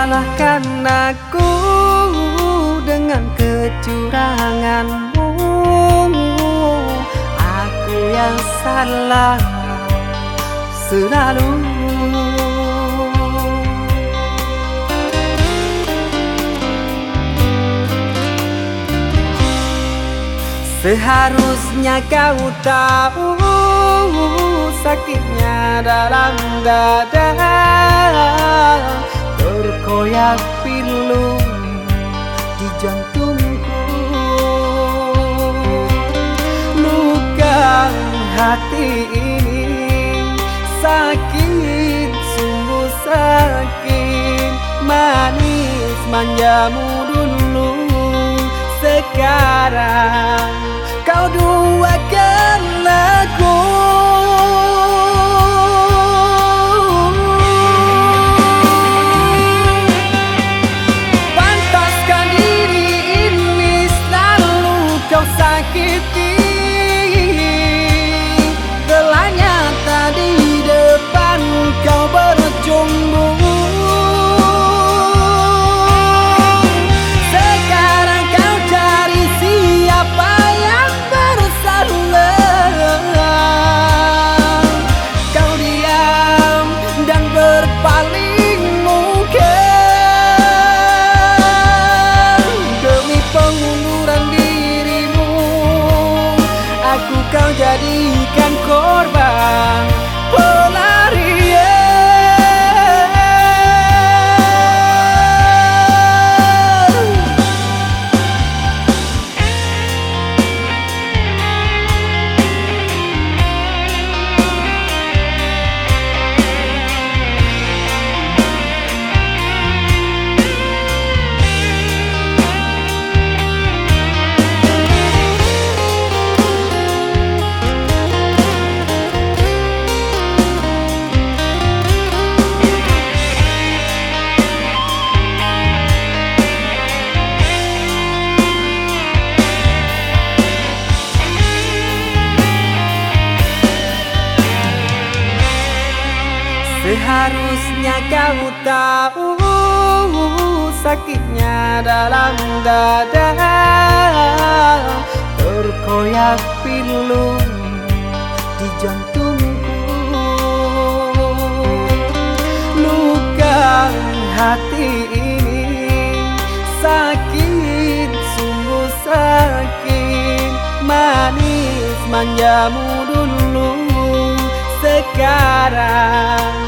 salahkan aku dengan kecuranganmu. Aku yang salah selalu. Seharusnya kau tahu sakitnya dalam dada Terkoyak pilu di jantungku. Luka hati ini sakit, sungguh sakit. Manis manjamu dulu sekarang Seharusnya kau tahu sakitnya dalam dada. Terkoyak pilu di jantungku. Luka hati ini sakit, sungguh sakit. Manis manjamu dulu. Sekarang